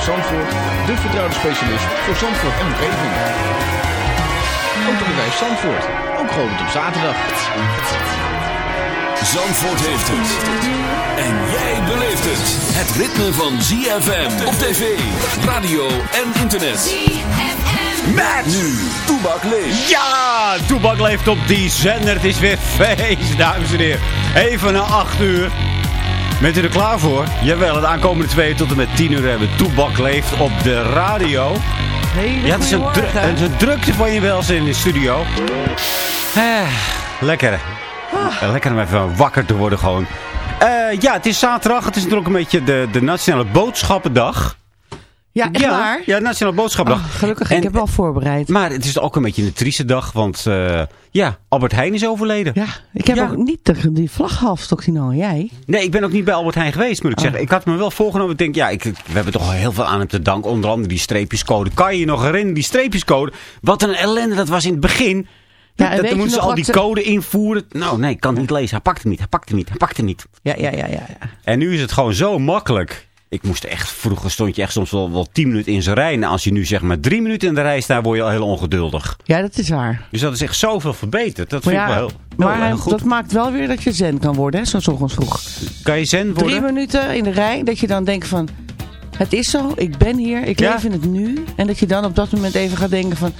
Autobedrijf Zandvoort, de vertrouwde specialist voor Zandvoort en omgeving. Autobedrijf Zandvoort, ook geopend op zaterdag. Zandvoort heeft het. En jij beleeft het. Het ritme van ZFM op tv, radio en internet. Met nu, Toebak leeft. Ja, Toebak leeft op die zender. Het is weer feest, dames en heren. Even na 8 uur. Bent u er klaar voor? Jawel, het aankomende twee tot en met 10 uur hebben we Toebak leeft op de radio. Hele Ja, het is een, dru- goeiemorgen. het is een drukte van je welzijn in de studio. Eh, lekker. Eh, Lekker om even wakker te worden gewoon. Eh, ja, het is zaterdag. Het is natuurlijk een beetje de, de Nationale Boodschappendag. Ja, echt ja, waar? Ja, Nationale Boodschappendag. Oh, gelukkig, En- ik heb wel voorbereid. Maar het is ook een beetje een trieste dag, want eh, ja, Albert Heijn is overleden. Ja, ik heb Ja. ook niet de, die vlaghalfstokino. Jij? Nee, ik ben ook niet bij Albert Heijn geweest, moet ik Oh. zeggen. Ik had me wel voorgenomen. Ik denk, ja, ik, we hebben toch al heel veel aan hem te danken. Onder andere die streepjescode. Kan je je nog herinneren, die streepjescode? Wat een ellende dat was in het begin. Ja, dat, dan moeten ze al die code invoeren. Nou, nee, ik kan het niet lezen. Hij pakt het niet, hij pakt het niet, hij pakt het niet. Ja, ja, ja, ja. ja. En nu is het gewoon zo makkelijk. Ik moest echt, vroeger stond je echt soms wel, wel tien minuten in zijn rij. En als je nu zeg maar drie minuten in de rij staat, word je al heel ongeduldig. Ja, dat is waar. Dus dat is echt zoveel verbeterd. Dat Maar, vind ik wel heel, wel maar heel goed. dat maakt wel weer dat je zen kan worden, hè, zo 's ochtends vroeg. Kan je zen worden? Drie minuten in de rij, dat je dan denkt van... Het is zo, ik ben hier, ik Ja. leef in het nu. En dat je dan op dat moment even gaat denken van...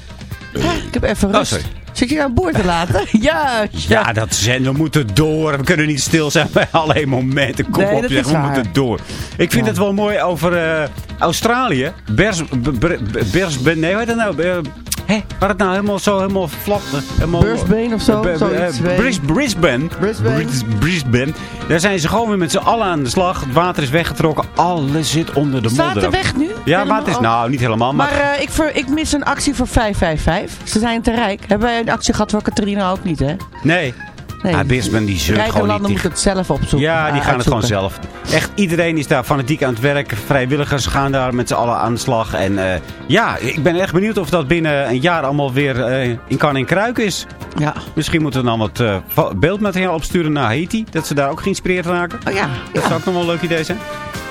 "Hè, ik heb even Oh, rust. Zit je aan boord te laten? ja, Ja, dat zen. We moeten door. We kunnen niet stil zijn bij allerlei momenten. Kom Nee, op, zeg, we waar. moeten door. Ik vind Ja. het wel mooi over eh, Australië. Bers, b- b- Brisbane, nee, hoe heet dat nou? Hé, waar het nou helemaal zo helemaal vlak... eh, Helemaal, Brisbane of zo, Eh, eh, Bane. Bris- Brisbane. Brisbane. Bris- Brisbane. Daar zijn ze gewoon weer met z'n allen aan de slag. Het water is weggetrokken. Alles zit onder de Staat modder. de weg nu? Ja, Helemaal? het is nou niet helemaal. Maar, Maar ik, ver- ik mis een actie voor 555. Ze zijn te rijk. Hebben wij een actie gehad voor Katrina ook niet, hè? nee. Nee. Brisbane die zeurt gewoon landen moeten het zelf opzoeken. Ja, die gaan het gewoon zelf. Echt, iedereen is daar fanatiek aan het werk. Vrijwilligers gaan daar met z'n allen aan de slag. En eh, ja, ik ben echt benieuwd of dat binnen een jaar allemaal weer eh, in kan en kruik is. Ja. Misschien moeten we dan wat va- beeldmateriaal opsturen naar Haiti. Dat ze daar ook geïnspireerd raken. Oh ja. Dat ja. zou ook nog wel een leuk idee zijn.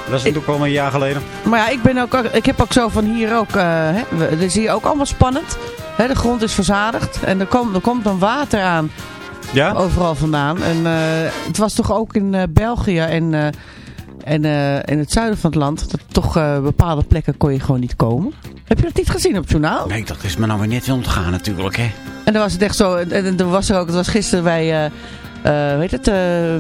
Dat is natuurlijk al een jaar geleden. Maar ja, ik, ben ook, ik heb ook zo van hier ook... eh hè, we- dat zie je ook allemaal spannend. Hè, de grond is verzadigd. En er komt, er komt dan water aan. Ja? Overal vandaan. En eh, het was toch ook in eh, België en... eh, en in het zuiden van het land, dat toch bepaalde plekken kon je gewoon niet komen. Heb je dat niet gezien op het journaal? Nee, dat is me nou weer net ontgaan natuurlijk, hè. En dan was het echt zo. En, en er was er ook, het was gisteren bij, weet het, eh,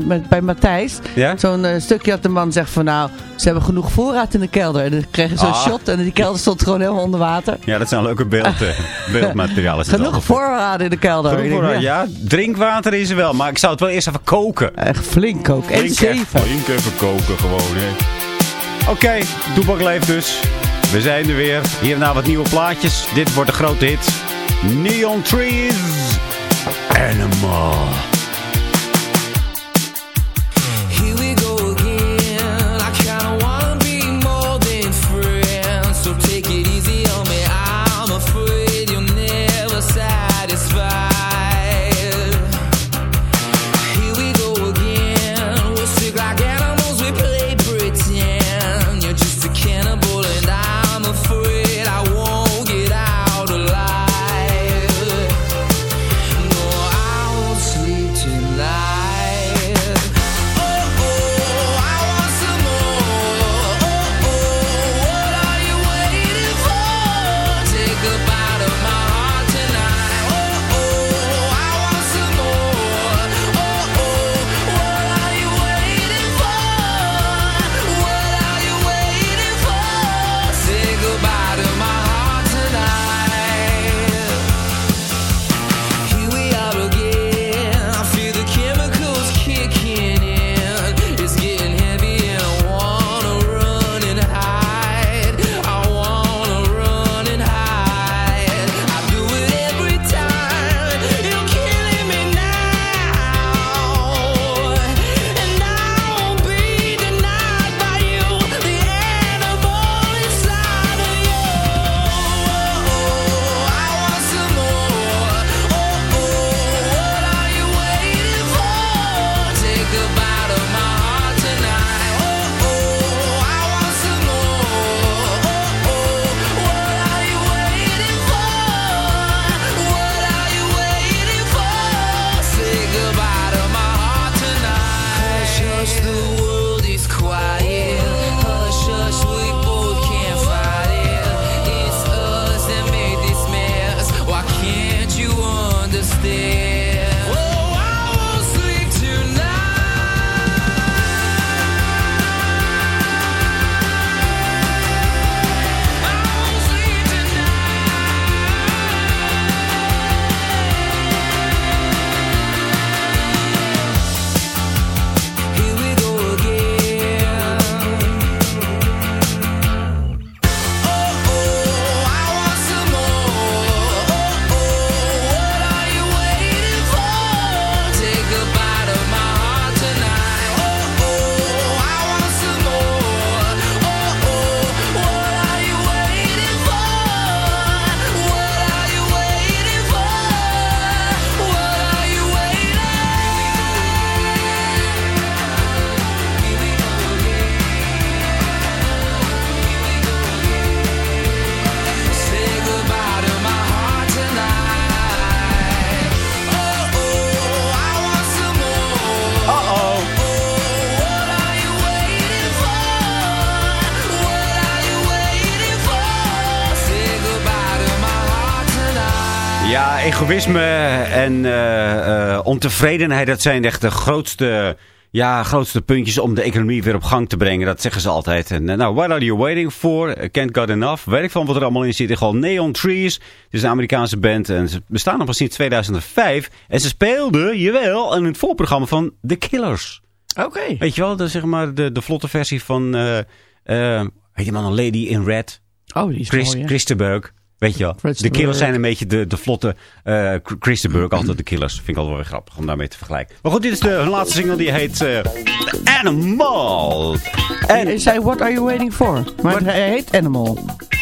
met, bij Matthijs. Ja? Zo'n eh, stukje dat de man zegt van nou, ze hebben genoeg voorraad in de kelder. En dan kreeg je zo'n Ah. shot en die kelder stond gewoon helemaal onder water. Ja, dat zijn leuke beeld, eh, beeldmateriaal. Is Genoeg voorraad in de kelder. Genoeg voorraad, ja. Drinkwater is er wel, maar ik zou het wel eerst even koken. Echt flink ook. En zeven. even, flink even koken gewoon, hè. Oké, Toepak leeft dus. We zijn er weer. Hierna wat nieuwe plaatjes. Dit wordt een grote hit. Neon Trees. Animal. En eh, eh, ontevredenheid, dat zijn echt de grootste, ja, grootste puntjes om de economie weer op gang te brengen. Dat zeggen ze altijd. En, eh, nou, what are you waiting for? Can't got enough. Weet ik van wat er allemaal in zit. Gewoon Neon Trees. Het is een Amerikaanse band en ze bestaan nog pas sinds 2005. En ze speelden, jawel, in het voorprogramma van The Killers. Oké. Weet je wel, de, zeg maar de, de vlotte versie van, heet die man, een Lady in Red. Oh, die is Chris, mooi? Christenberg. Weet je wel. De. Killers zijn een beetje de, de vlotte eh Christenberg. Altijd de Killers. Vind ik altijd wel weer grappig om daarmee te vergelijken. Maar goed, dit is de hun laatste single. Die heet eh, Animal. En Hij zei, what are you waiting for? Maar hij heet Animal.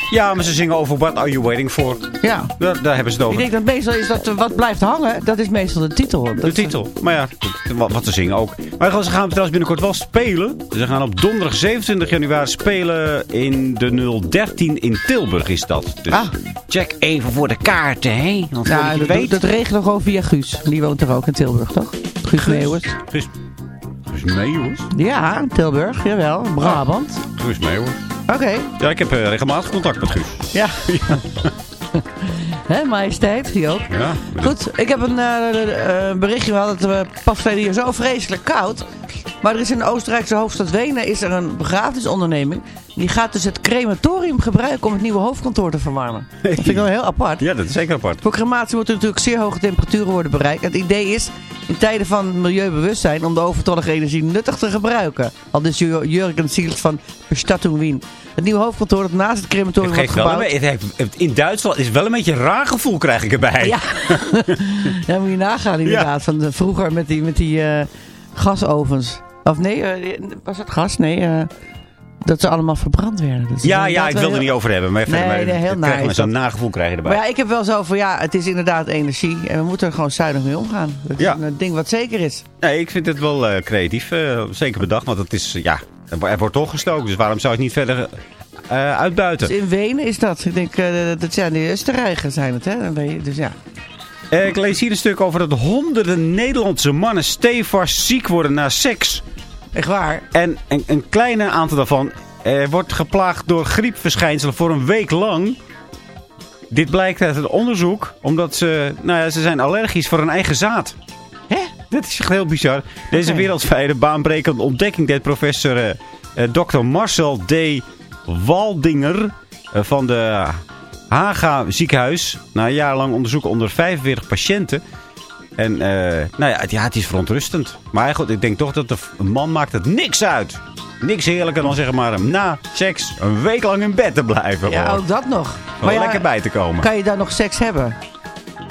Ja, maar ze zingen over What Are You Waiting For. Ja. Daar, daar hebben ze het Ik over. denk dat meestal is dat eh, wat blijft hangen, dat is meestal de titel. Dat De is- titel. Maar ja, wat, wat ze zingen ook. Maar ze gaan trouwens binnenkort wel spelen. Ze gaan op donderdag 27 januari spelen in de 013 in Tilburg is dat. Dus Ah. check even voor de kaarten, hè. Want Ja, dat, weet... dat regelen we gewoon via Guus. Die woont er ook in Tilburg, toch? Guus. Guus, Guus Meeuwis? Ja, Tilburg, jawel. Brabant. Guus Meeuwis. Oké, Ja, ik heb eh, regelmatig contact met Guus. ja. Hè, majesteit, die ook. Ja. Goed, ik heb een eh, eh, berichtje. We hadden het uh, pas geleden hier zo vreselijk koud. Maar er is in de Oostenrijkse hoofdstad Wenen is er een begrafenisonderneming. Die gaat dus het crematorium gebruiken om het nieuwe hoofdkantoor te verwarmen. Dat vind ik wel heel apart. Ja, dat is zeker apart. Voor crematie moeten natuurlijk zeer hoge temperaturen worden bereikt. Het idee is in tijden van milieubewustzijn om de overtollige energie nuttig te gebruiken. Al dus Jur- Jurgen Sielt van Bestattung Wien. Het nieuwe hoofdkantoor dat naast het crematorium wordt gebouwd. het in Duitsland is wel een beetje een raar gevoel krijg ik erbij. Ja. ja, moet je nagaan inderdaad. Van de, vroeger met die, met die eh, gasovens. Of nee, eh, was het gas? Nee, eh, dat ze allemaal verbrand werden. Is Ja, ja, ik wil er heel- niet over hebben. Maar, Nee, maar nee, heel zo'n nagevoel krijg je erbij. Maar ja, ik heb wel zo van, ja, het is inderdaad energie. En we moeten er gewoon zuinig mee omgaan. Dat is Ja. een ding wat zeker is. Nee, ik vind het wel creatief. zeker bedacht, want het is, ja, er wordt toch gestoken. Dus waarom zou je het niet verder eh, uitbuiten? Dus in Wenen is dat. Ik denk, eh, dat zijn de Oostenrijkers zijn het, hè? Dan ben je- Dus ja. Eh, ik lees hier een stuk over dat honderden Nederlandse mannen stevast ziek worden na seks. Echt waar. En een, een kleine aantal daarvan wordt geplaagd door griepverschijnselen voor een week lang. Dit blijkt uit het onderzoek, omdat ze, nou ja, ze zijn allergisch voor hun eigen zaad. Dat is echt heel bizar. Deze wereldwijde baanbrekende ontdekking deed professor eh, eh, Dr. Marcel D. Waldinger eh, van de Haga ziekenhuis. Na jarenlang onderzoek onder 45 patiënten. En nou ja het, ja, het is verontrustend. Maar goed, ik denk toch dat de een man maakt het niks uit. Niks heerlijker dan zeg maar na seks een week lang in bed te blijven. Ja, ook dat nog. Gewoon ja, lekker bij te komen. Kan je daar nog seks hebben?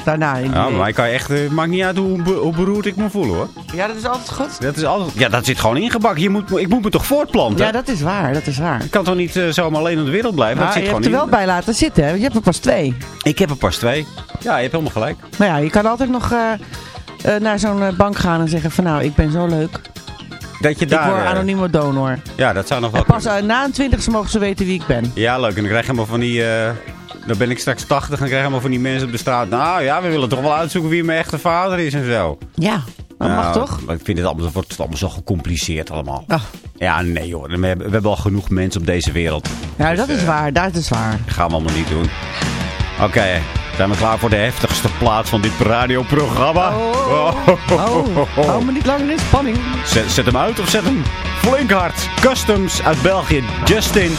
Daarna in Ja, maar mij kan echt, eh, maakt niet uit hoe, hoe beroerd ik me voel hoor. Ja, dat is altijd goed. Dat is altijd, ja, dat zit gewoon ingebakken. Je moet, ik moet me toch voortplanten? Ja, dat is waar. Dat is waar. Ik kan toch niet eh, zomaar alleen op de wereld blijven? Dat je hebt er wel bij laten zitten, hè? Je hebt er pas twee. Ik heb er pas twee. Ja, je hebt helemaal gelijk. Maar ja, je kan altijd nog eh, naar zo'n bank gaan en zeggen van nou, ik ben zo leuk. Dat je ik daar... word eh, anonieme donor. ja, dat zou nog wel En pas na een twintigste mogen ze weten wie ik ben. Ja, leuk. En dan krijg je helemaal van die... dan ben ik straks 80 en krijg je helemaal van die mensen op de straat. Nou ja, we willen toch wel uitzoeken wie mijn echte vader is en zo. Ja, dat mag Nou, toch? maar Ik vind het allemaal, het wordt allemaal zo gecompliceerd allemaal. Ja, nee hoor. We hebben, we hebben al genoeg mensen op deze wereld. Ja, dat Dus, is eh, waar. Dat is waar. Dat gaan we allemaal niet doen. Oké, zijn we klaar voor de heftigste plaat van dit radioprogramma? Oh, oh, hou me niet langer in spanning. Zet, zet hem uit of zet hem flink hard. Customs uit België, Justin.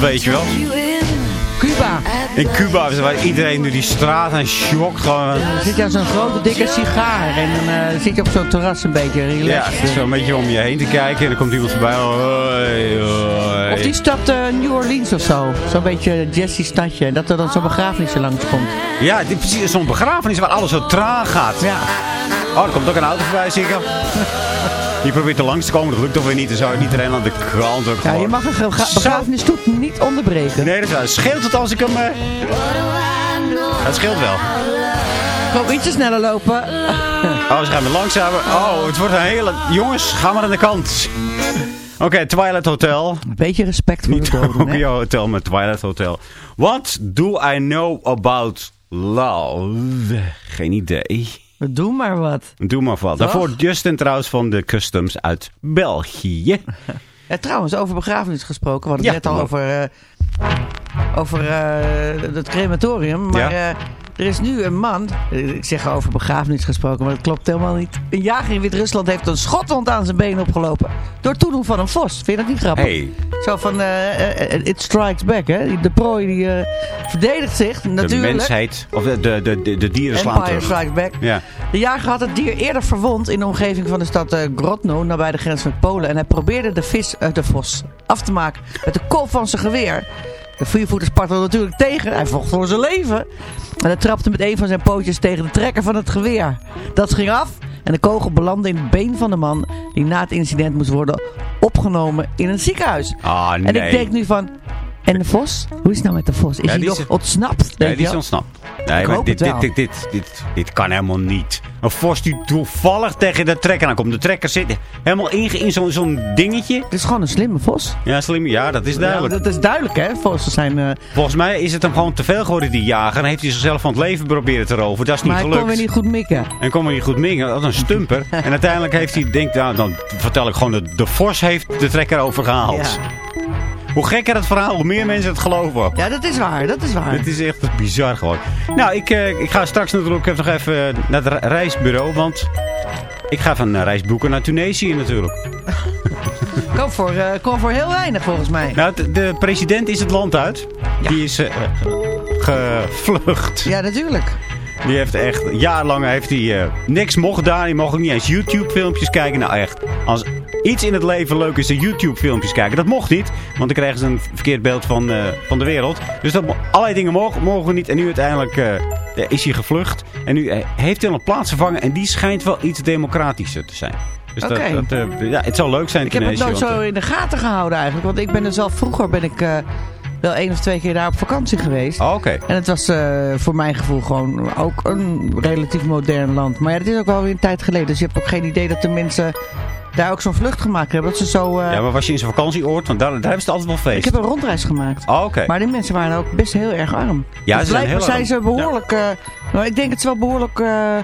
Weet je wel. Cuba. In Cuba, waar iedereen door die straat en shock gewoon... Dan zit je aan zo'n grote dikke sigaar en dan eh, zit je op zo'n terras een beetje Ja, relaxed. zo'n beetje om je heen te kijken en dan komt iemand voorbij. Of die stapt eh, New Orleans of zo. Zo'n beetje Jesse stadje. En dat er dan zo'n begrafenis er langs komt. Ja, precies zo'n begrafenis waar alles zo traag gaat. Ja. Oh, er komt ook een auto voorbij, zeker. Die probeert er langs te komen, dat lukt toch weer niet. Dan zou ik niet alleen aan de kant ook ja, je mag een begrafenisstoet niet onderbreken. Nee, dat is. Scheelt het als ik hem... eh, Het scheelt wel. Gewoon ietsje sneller lopen. Oh, ze gaan weer langzamer. Oh, het wordt een hele... Jongens, ga maar aan de kant. Oké, Twilight Hotel. Een beetje respect voor Niet de doden. Tokyo Hotel, maar Twilight Hotel. What do I know about love? Geen idee. Doe maar wat. Doe maar wat. Daarvoor Justin trouwens van de Customs uit België. Ja, trouwens, over begrafenis gesproken. We hadden het Ja, net al over, eh, over eh, het crematorium. Maar Ja. eh, er is nu een man, eh, ik zeg over begrafenis gesproken, maar dat klopt helemaal niet. Een jager in Wit-Rusland heeft een schotwond aan zijn been opgelopen. Door het toedoen van een vos. Vind je dat niet grappig? Hey, Zo van, eh, eh, it strikes back, hè. De prooi die eh, verdedigt zich, de natuurlijk. mensheid, of de, de, de, de, de dieren slaan Empire terug. strikes back. Ja. De jager had het dier eerder verwond in de omgeving van de stad eh, Grodno, nabij de grens met Polen. En hij probeerde de, vis, eh, de vos af te maken met de kop van zijn geweer. De viervoeter natuurlijk tegen. Hij vocht voor zijn leven. En hij trapte met een van zijn pootjes tegen de trekker van het geweer. Dat ging af en de kogel belandde in het been van de man die na het incident moest worden opgenomen in een ziekenhuis. Ah, nee. En ik denk nu van, en de vos? Hoe is het nou met de vos? Is Ja, hij die nog is- ontsnapt? Nee, die is ontsnapt. Nee, maar dit, dit, dit, dit, dit, dit kan helemaal niet. Een vos die toevallig tegen de trekker aankomt. De trekker zit helemaal in zo'n dingetje. Het is gewoon een slimme vos. Ja, slim. Ja, dat is Ja, duidelijk. dat is duidelijk, hè? Vossen zijn... eh, Volgens mij is het hem gewoon te veel geworden, die jager. En heeft hij zichzelf van het leven proberen te roven. Dat is niet maar gelukt. kon weer niet goed mikken. En kon maar niet goed mingen. Dat was een stumper. en uiteindelijk heeft hij, denkt, nou, dan vertel ik gewoon, de, de Vos heeft de trekker overgehaald. Hoe gekker het verhaal, hoe meer mensen het geloven. Ja, dat is waar, dat is waar. Dit is echt bizar gewoon. Nou, ik, eh, ik ga straks natuurlijk even nog even naar het re- reisbureau. Want ik ga van een reis boeken naar Tunesië natuurlijk. Kom voor, eh, kom voor heel weinig, volgens mij. Nou, de, de president is het land uit. Die is eh, gevlucht. Ja, natuurlijk. Die heeft echt, jarenlang heeft hij eh, niks mocht daar. Die mocht ook niet eens YouTube filmpjes kijken. Nou echt, als iets in het leven leuk is, de YouTube filmpjes kijken. Dat mocht niet, want dan krijgen ze een verkeerd beeld van, eh, van de wereld. Dus dat, allerlei dingen mogen, mogen niet. En nu uiteindelijk eh, is hij gevlucht. En nu heeft hij al een plaats vervangen. En die schijnt wel iets democratischer te zijn. Dus dat, dat, ja, het zal leuk zijn Ik heb het nooit want, zo in de gaten gehouden eigenlijk. Want ik ben er zelf vroeger ben ik wel één of twee keer daar op vakantie geweest. oh, Oké. En het was eh, voor mijn gevoel gewoon ook een relatief modern land. Maar ja, dat is ook wel weer een tijd geleden. Dus je hebt ook geen idee dat de mensen daar ook zo'n vlucht gemaakt hebben. Dat ze zo... eh, Ja, maar was je in zo'n vakantieoord? Want daar, daar hebben ze altijd wel feest. Ik heb een rondreis gemaakt. Oh. Maar die mensen waren ook best heel erg arm. Ja, Dus ze zijn blijkbaar heel zijn arm. ze behoorlijk... eh, nou, ik denk dat ze wel behoorlijk eh,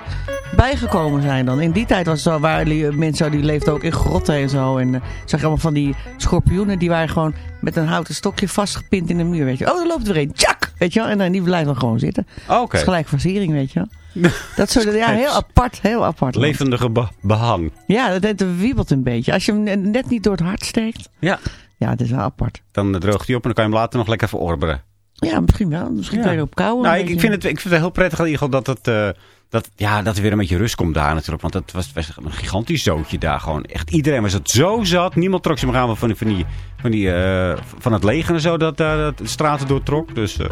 bijgekomen zijn dan. In die tijd was het zo, waren die mensen die leefden ook in grotten en zo. En zag je allemaal van die schorpioenen. Die waren gewoon met een houten stokje vastgepind in de muur, weet je. Oh, daar loopt er weer een. Tjak! Weet je wel. En dan die blijven dan gewoon zitten. Oh, Dat Oké. is gelijk versiering, weet je wel. Dat soort, ja, heel apart, heel apart. Levendige be- behang. Ja, dat, dat wiebelt een beetje. Als je hem net niet door het hart steekt. Ja. Ja, dat is wel apart. Dan droogt hij op en dan kan je hem later nog lekker verorberen. Ja, misschien wel. Misschien Ja. kan je erop kouwen. Nou, ik, vind het, ik vind het heel prettig in ieder geval dat het... eh, dat, ja, dat er weer een beetje rust komt daar natuurlijk. Want het was, was een gigantisch zootje daar gewoon. Echt iedereen was het zo zat. Niemand trok zich meer aan van, die- van, die, van, die, eh, van het leger en zo. Dat daar de straten doortrok. Dus eh,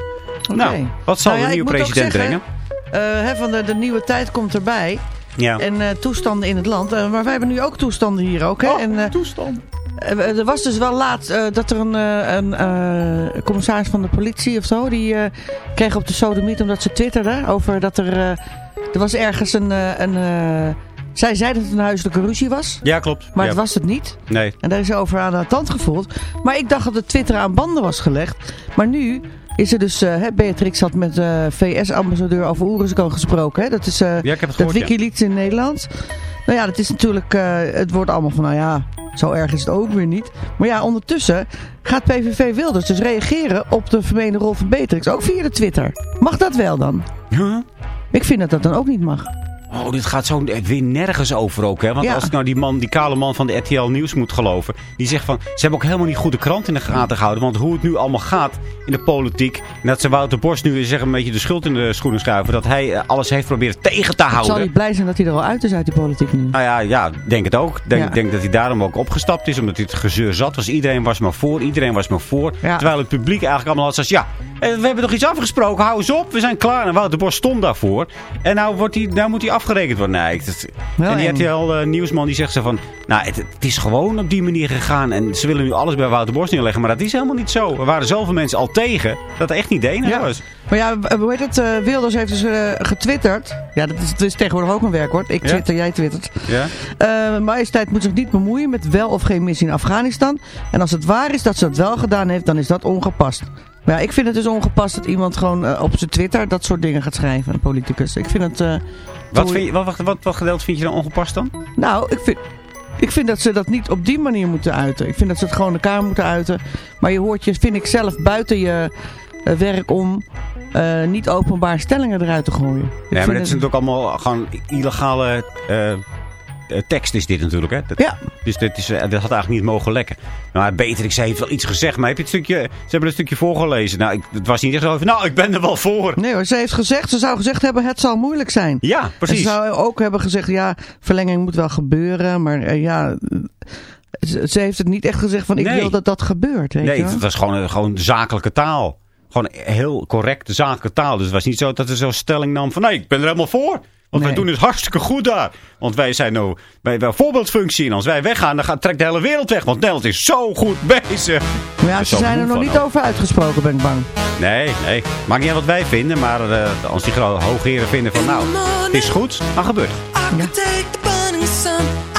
nou, wat zal Nou ja, de nieuwe president zeggen, brengen? eh, hè, van de, de nieuwe tijd komt erbij. Ja. En eh, toestanden in het land. Eh, maar wij hebben nu ook toestanden hier ook. Hè? Oh, en, eh, toestand. eh, er was dus wel laat eh, dat er een, eh, een eh, commissaris van de politie of zo. Die eh, kreeg op de sodomiet omdat ze twitterde over dat er... er was ergens een... eh, een eh, zij zei dat het een huiselijke ruzie was. Ja, klopt. Maar ja. het was het niet. Nee. En daar is ze over aan de tand gevoeld. Maar ik dacht dat het Twitter aan banden was gelegd. Maar nu is er dus... hè, Beatrix had met de VS-ambassadeur over Oeruzgan gesproken. Hè? Dat is eh, Ja, ik heb het dat gehoord, ja. Wikileaks in Nederland. Nou ja, dat is natuurlijk... het wordt allemaal van, nou ja, zo erg is het ook weer niet. Maar ja, ondertussen gaat PVV Wilders dus reageren op de vermeende rol van Beatrix. Ook via de Twitter. Mag dat wel dan? Huh? Ik vind dat dat dan ook niet mag. Oh, dit gaat zo weer nergens over ook, hè? Want Ja. als ik nou die man, die kale man van de RTL Nieuws moet geloven... die zegt van, ze hebben ook helemaal niet goed de krant in de gaten gehouden. Want hoe het nu allemaal gaat in de politiek... en dat ze Wouter Bos nu zeg, een beetje de schuld in de schoenen schuiven... dat hij eh, alles heeft proberen tegen te Zal houden. hij blij zijn dat hij er al uit is uit die politiek nu? Nou ja, ja, denk het ook. Denk, Ja. denk dat hij daarom ook opgestapt is. Omdat hij het gezeur zat was. Iedereen was maar voor. Iedereen was maar voor. Ja. Terwijl het publiek eigenlijk allemaal had zoals... Ja, eh, we hebben toch iets afgesproken. Hou eens op. We zijn klaar. En Wouter Bos stond daarvoor. En nou, wordt hij, nou moet hij afgerekend worden. Nee, Wel en die eng. RTL-nieuwsman die zegt zo van... Nou, het, het is gewoon op die manier gegaan. En ze willen nu alles bij Wouter Bos neerleggen. Maar dat is helemaal niet zo. Er waren zoveel mensen al tegen. Dat echt niet de Ja. was. Maar ja, hoe heet het? eh, Wilders heeft dus eh, getwitterd. Ja, dat is, dat is tegenwoordig ook een werkwoord. Ik Ja? twitter, jij twittert. Ja? Eh majesteit moet zich niet bemoeien met wel of geen missie in Afghanistan. En als het waar is dat ze het wel gedaan heeft, dan is dat ongepast. Maar ja, ik vind het dus ongepast dat iemand gewoon eh, op zijn Twitter dat soort dingen gaat schrijven. Een politicus. Ik vind het... eh, Wat, vind je, wat, wat, wat, wat gedeelte vind je dan ongepast dan? Nou, ik vind... Ik vind dat ze dat niet op die manier moeten uiten. Ik vind dat ze het gewoon elkaar moeten uiten. Maar je hoort je, vind ik zelf, buiten je eh, werk om eh, niet openbaar stellingen eruit te gooien. Ik Ja, maar dat het- is natuurlijk allemaal gewoon illegale eh, tekst is dit natuurlijk. Hè? Dat, Ja. Dus dit is, eh, dat had eigenlijk niet mogen lekken. Nou, Beatrix heeft wel iets gezegd, maar heb je het stukje, ze hebben een stukje voorgelezen. Nou, ik, het was niet echt zo van, nou, ik ben er wel voor. Nee hoor, ze heeft gezegd, ze zou gezegd hebben, het zal moeilijk zijn. Ja, En ze precies. zou ook hebben gezegd, ja, verlenging moet wel gebeuren. Maar eh, ja, eh, ze, heeft het niet echt gezegd van, ik Nee. wil dat dat gebeurt. Weet Nee, je het was gewoon, gewoon zakelijke taal. Gewoon heel correcte zakelijke taal. Dus het was niet zo dat ze zo'n stelling nam van, nee, ik ben er helemaal voor. Want wij doen het hartstikke goed daar. Want wij zijn nou bij bij voorbeeldfunctie. En als wij weggaan, dan gaat, trekt de hele wereld weg. Want Nederland is zo goed bezig. Maar ja, ze zijn er nog niet ook. over uitgesproken, ben ik bang. Nee, nee. Maakt niet uit wat wij vinden. Maar eh, als die hoogheren vinden van nou, het is goed, dan gebeurt het. I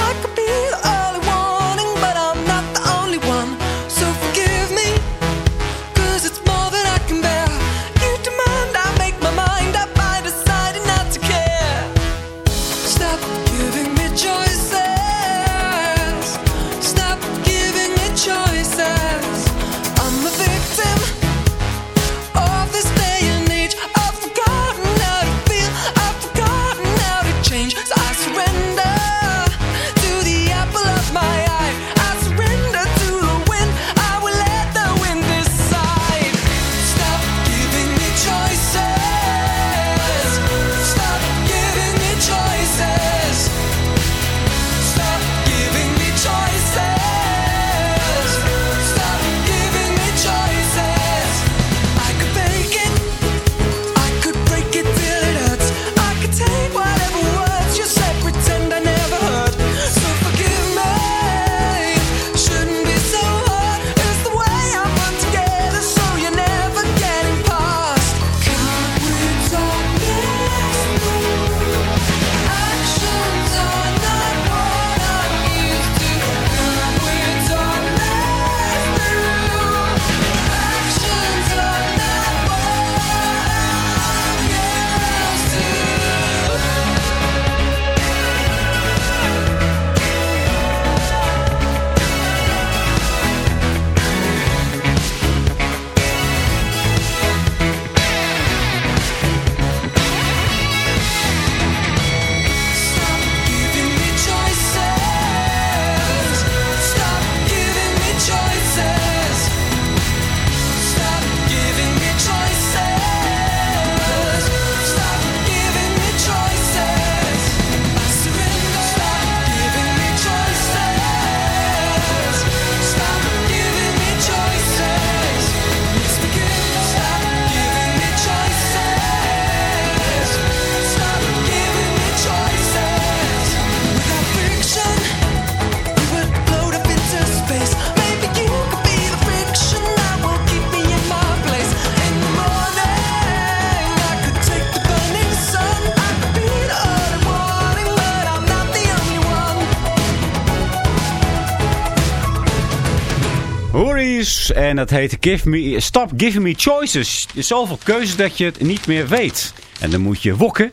En dat heet Give me, Stop Giving Me Choices. Zoveel keuzes dat je het niet meer weet. En dan moet je wokken.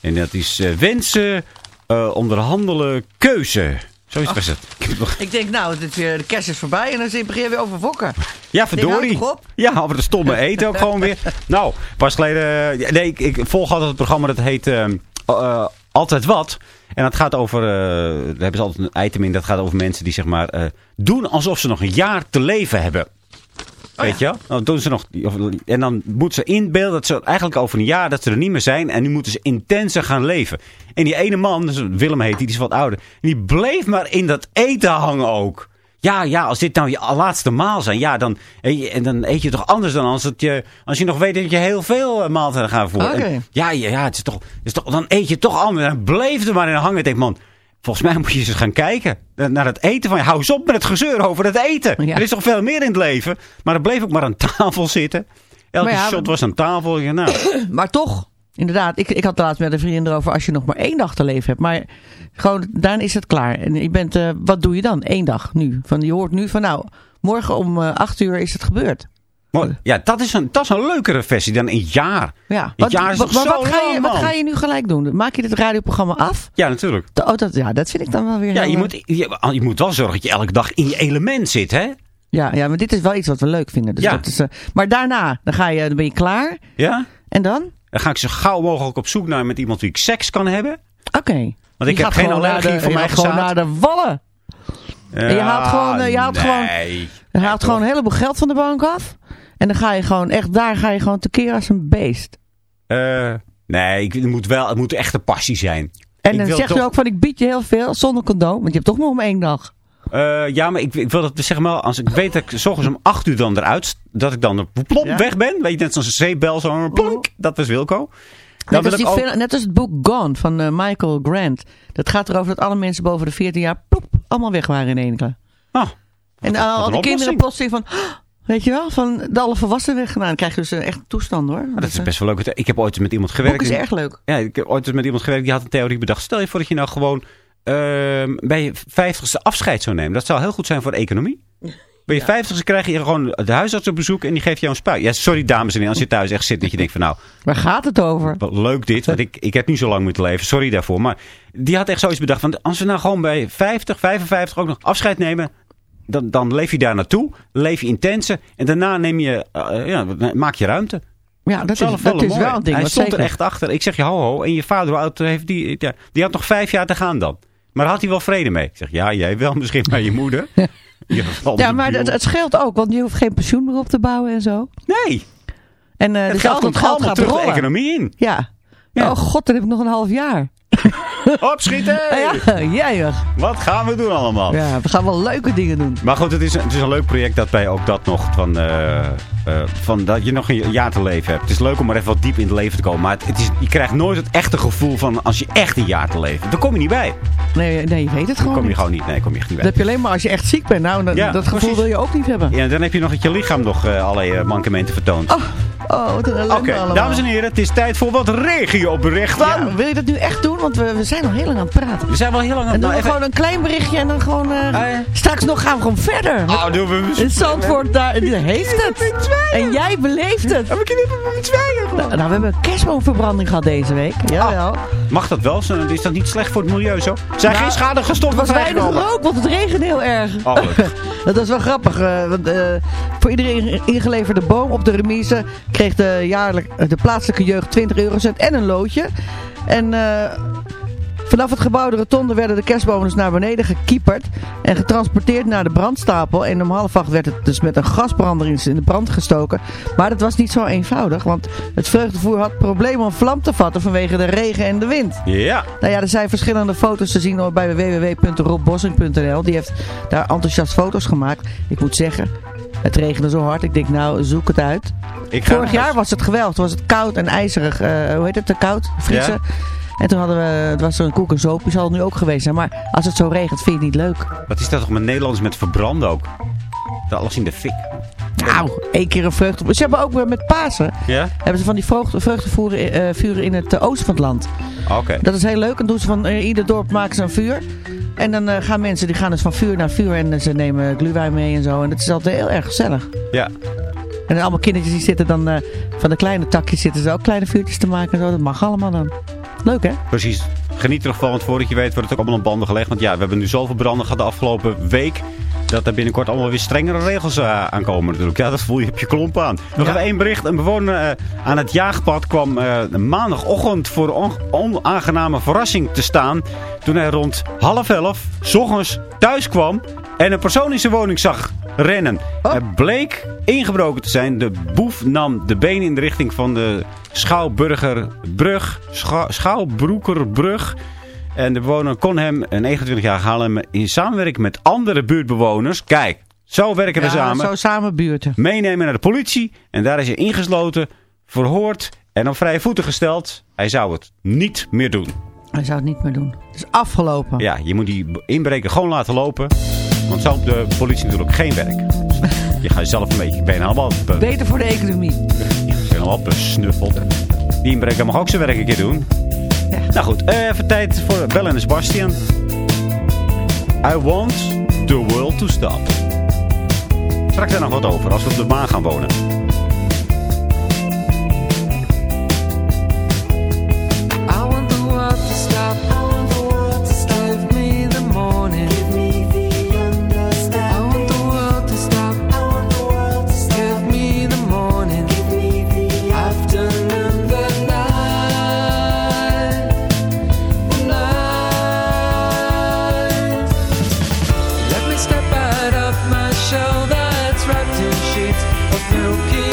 En dat is eh, wensen, eh, onderhandelen, keuze. Zoiets was het. Ik denk, nou, dit weer, de kerst is voorbij en dan begin je weer over wokken. Ja, Denk, verdorie. Ja, over de stomme eten ook gewoon weer. Nou, pas geleden... Nee, ik, ik volg altijd het programma dat heet eh, eh, Altijd Wat. En dat gaat over... daar hebben ze altijd een item in. Dat gaat over mensen die zeg maar doen alsof ze nog een jaar te leven hebben. Weet je wel? Dan doen ze nog, en dan moeten ze inbeelden dat ze eigenlijk over een jaar dat ze er niet meer zijn. En nu moeten ze intenser gaan leven. En die ene man, dus Willem heet die, die is wat ouder. En die bleef maar in dat eten hangen ook. Ja, ja, als dit nou je laatste maal zijn, ja, dan, eet je- en dan eet je toch anders dan als, het je, als je nog weet dat je heel veel eh, maaltijden gaat voeren. En Ja, ja, ja het is toch, het is toch, dan eet je toch anders. En dan bleef er maar in hangen. Ik denk, man, volgens mij moet je eens gaan kijken naar het eten van je. Hou eens op met het gezeur over het eten. Ja. Er is toch veel meer in het leven. Maar er bleef ook maar aan tafel zitten. Elke ja, shot was aan tafel. Ja, nou, Maar toch, inderdaad, ik, ik had laatst met een vriendin erover als je nog maar één dag te leven hebt. Maar gewoon, dan is het klaar. En je bent, eh, wat doe je dan? Eén dag nu. Van, je hoort nu van, nou, morgen om eh, acht uur is het gebeurd. Maar, ja dat, is een, dat is een leukere versie dan een jaar. Ja. Een jaar is wa- toch maar wat, ga je, lang, wat ga je nu gelijk doen? Maak je dit radioprogramma af? Ja, natuurlijk. Oh, dat, ja, dat vind ik dan wel weer Ja, je eh, moet, je, je moet wel zorgen dat je elke dag in je element zit, hè? Ja, ja, maar dit is wel iets wat we leuk vinden. Dus Ja. dat is, eh, maar daarna, dan, ga je, dan ben je klaar. Ja? En dan? Dan ga ik zo gauw mogelijk op zoek naar met iemand wie ik seks kan hebben. Oké. Want Je ik heb geen gewoon allergie de- voor mij gewoon naar de wallen. je haalt gewoon, eh, je haalt gewoon- nee. Je haalt gewoon een heleboel geld van de bank af. En dan ga je gewoon echt, daar ga je gewoon tekeer als een beest. Eh, nee, ik, het, moet wel, het moet echt een passie zijn. En Ik dan wil zeg je toch- ook van, ik bied je heel veel zonder condoom. Want je hebt toch nog maar één dag. Eh, ja, maar ik, ik wil dat zeg maar, als ik weet dat ik s ochtends om 8 uur dan eruit, dat ik dan Ja. weg ben. Weet je, net zoals een zeepbel, zo plonk. Dat was Wilco. Net als, ook- film- net als het boek Gone van eh, Michael Grant. Dat gaat erover dat alle mensen boven de 14 jaar ploep, allemaal weg waren in één keer. Ah, En al een die kinderen oplossing. plotseling van... "Ah, Weet je wel, van de alle volwassenen weggedaan. Dan krijg je dus een echt toestand hoor. dat is best wel leuk. Ik heb ooit met iemand gewerkt. is in- erg leuk. Ja, ik heb ooit met iemand gewerkt die had een theorie bedacht. Stel je voor dat je nou gewoon ehm, bij je vijftigste afscheid zou nemen. Dat zou heel goed zijn voor de economie. Bij je vijftigste krijg je gewoon de huisarts op bezoek en die geeft jou een spuit. Ja, sorry dames en heren, als je thuis echt zit dat je denkt van nou, Waar gaat het over? wat leuk dit. Want ik, ik heb niet zo lang moeten leven, sorry daarvoor. Maar die had echt zoiets bedacht van als we nou gewoon bij 50, 55 ook nog afscheid nemen. Dan, dan leef je daar naartoe, leef je intense en daarna neem je, eh, ja, maak je ruimte. Ja, dat is, dat is wel een ding. Hij stond zeker. er echt achter. Ik zeg je, ho ho. En je vader, heeft die? Ja, die had nog vijf jaar te gaan dan. Maar had hij wel vrede mee. Ik zeg, ja, jij wel misschien, maar je moeder. Ja, maar het, het scheelt ook, want je hoeft geen pensioen meer op te bouwen en zo. Nee, En eh het dus geld dat geld gaat terug de economie in. Ja. Ja. Oh god, dan heb ik nog een half jaar. Opschieten! Ja, jij hoor. Wat gaan we doen allemaal? Ja, we gaan wel leuke dingen doen. Maar goed, het is, het is een leuk project dat wij ook dat nog van, eh, eh, van dat je nog een jaar te leven hebt. Het is leuk om maar even wat diep in het leven te komen. Maar het, het is, je krijgt nooit het echte gevoel van als je echt een jaar te leven. hebt. Daar kom je niet bij. Nee, nee je weet het gewoon kom je niet. gewoon niet. Nee, kom je echt niet Dat bij. heb je alleen maar als je echt ziek bent. Nou, dat, Ja, dat gevoel precies. wil je ook niet hebben. Ja, dan heb je nog dat je lichaam nog eh, allerlei mankementen vertoont. Oh, oh wat een ellende Oké, dames en heren, het is tijd voor wat regioberichten. Ja, wil je dat nu echt doen? Want we, we zijn al heel lang aan het praten. We zijn wel heel lang aan En het... doen Nou, we gewoon een klein berichtje en dan gewoon... Ah, ja. Straks nog gaan we gewoon verder. Met- Oh, doen we... in Zandvoort, daar, die heeft het. En jij beleeft het. we kunnen even met zwijgen. Nou, nou, we hebben een kerstboomverbranding gehad deze week. Jawel. Mag dat wel? Is dat niet slecht voor het milieu zo? Zijn Nou, geen schadige stoffen Het was weinig rook, want het regende heel erg. Oh. Dat was wel grappig. eh, want, eh, voor iedereen ingeleverde boom op de remise kreeg de, jaarlijk, de plaatselijke jeugd 20 eurocent en een loodje. En eh, vanaf het gebouw de rotonde werden de kerstbomen dus naar beneden gekieperd en getransporteerd naar de brandstapel. En om half acht werd het dus met een gasbrander in de brand gestoken. Maar dat was niet zo eenvoudig, want het vreugdevoer had problemen om vlam te vatten vanwege de regen en de wind. Ja. Nou ja, er zijn verschillende foto's te zien op- bij www.robbossing.nl. Die heeft daar enthousiast foto's gemaakt. Ik moet zeggen, het regende zo hard. Ik denk, nou, zoek het uit. Ik Vorig jaar was het geweldig. Toen was het koud en ijzerig. eh, hoe heet het? Te koud? Vriezen. En toen hadden we, het was zo'n koek en soap. Die zal het nu ook geweest zijn. Maar als het zo regent, vind je het niet leuk. Wat is dat toch met Nederlanders met verbranden ook? Dat alles in de fik. Nou, één keer een vreugde. Ze hebben ook weer met Pasen. Ja? Hebben ze van die vreugde, vreugdevuren eh, vuren in het eh, oosten van het land. Oké. Dat is heel leuk. En doen ze van eh, ieder dorp maken ze een vuur. En dan eh, gaan mensen, die gaan dus van vuur naar vuur. En eh, ze nemen gluwijn mee en zo. En dat is altijd heel erg gezellig. Ja. En allemaal kindertjes die zitten dan, eh, van de kleine takjes zitten ze ook kleine vuurtjes te maken en zo. Dat mag allemaal dan. Leuk hè? Precies. Geniet ervan, want voordat je weet wordt het ook allemaal op banden gelegd. Want ja, we hebben nu zoveel branden gehad de afgelopen week. Dat er binnenkort allemaal weer strengere regels eh, aankomen natuurlijk. Ja, dat voel je op je klomp aan. Nog even één bericht. Een bewoner eh, aan het jaagpad kwam eh, maandagochtend voor een on- onaangename verrassing te staan. Toen hij rond half elf, s ochtends, thuis kwam en een persoon in zijn woning zag rennen. Het bleek ingebroken te zijn. De boef nam de benen in de richting van de Schouwburgerbrug. Schou Schouwbroekerbrug. En de bewoner kon hem, een 29-jarige, halen in samenwerking met andere buurtbewoners. Kijk, zo werken we samen. zo samen buurten. Meenemen naar de politie. En daar is hij ingesloten, verhoord en op vrije voeten gesteld. Hij zou het niet meer doen. Hij zou het niet meer doen. Het is afgelopen. Ja, je moet die inbreker gewoon laten lopen. Want zo op de politie natuurlijk geen werk. Je gaat zelf een beetje, ben je allemaal, be, Beter voor de economie. je bent allemaal besnuffeld. Die inbreker mag ook zijn werk een keer doen. Nou goed, eh, even tijd voor Bell en Sebastian. I want the world to stop. Straks daar nog wat over, als we op de maan gaan wonen. broken.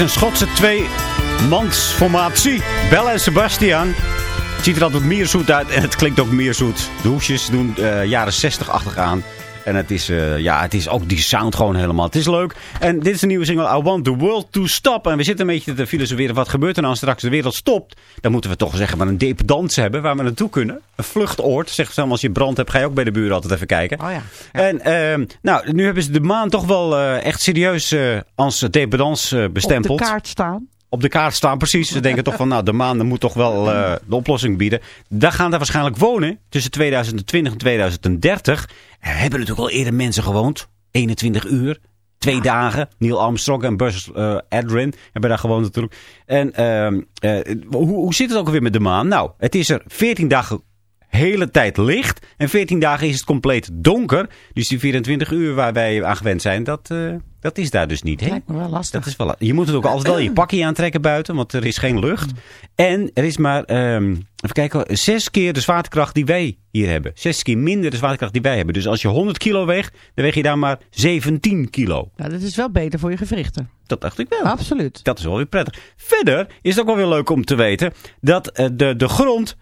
Een Schotse twee-mansformatie. Bella en Sebastian. Het ziet er altijd meerzoet uit en het klinkt ook meerzoet. De hoesjes doen eh, jaren 60-achtig aan. En het is, eh, ja, het is ook die sound gewoon helemaal. Het is leuk. En dit is de nieuwe single I Want The World To Stop. En we zitten een beetje te filosoferen. Wat gebeurt er nou als straks de wereld stopt? Dan moeten we toch zeggen maar een dependance hebben waar we naartoe kunnen. Een vluchtoord. Zeg zelfs als je brand hebt ga je ook bij de buren altijd even kijken. Oh ja. En ehm, nou, nu hebben ze de maan toch wel eh, echt serieus eh, als dependance bestempeld Op de kaart staan. Op de kaart staan. Precies. Ze denken toch van, nou, de maan moet toch wel eh, de oplossing bieden. Daar gaan daar waarschijnlijk wonen tussen 2020 en 2030. Er hebben natuurlijk al eerder mensen gewoond. 21 uur. Twee dagen. Neil Armstrong en Buzz eh, Aldrin hebben daar gewoond natuurlijk. En ehm, eh, hoe, hoe zit het ook alweer met de maan? Nou, het is er 14 dagen hele tijd licht. En 14 dagen is het compleet donker. Dus die 24 uur waar wij aan gewend zijn, dat, dat is daar dus niet. Hè? Lijkt me wel lastig. Dat is wel, je moet het ook altijd wel je pakje aantrekken buiten, want er is geen lucht. En er is maar, ehm, even kijken, zes keer de zwaartekracht die wij hier hebben. Zes keer minder de zwaartekracht die wij hebben. Dus als je 100 kilo weegt, dan weeg je daar maar 17 kilo. Nou, dat is wel beter voor je gewrichten. Dat dacht ik wel. Absoluut. Dat is wel weer prettig. Verder is het ook wel weer leuk om te weten dat eh, de, de grond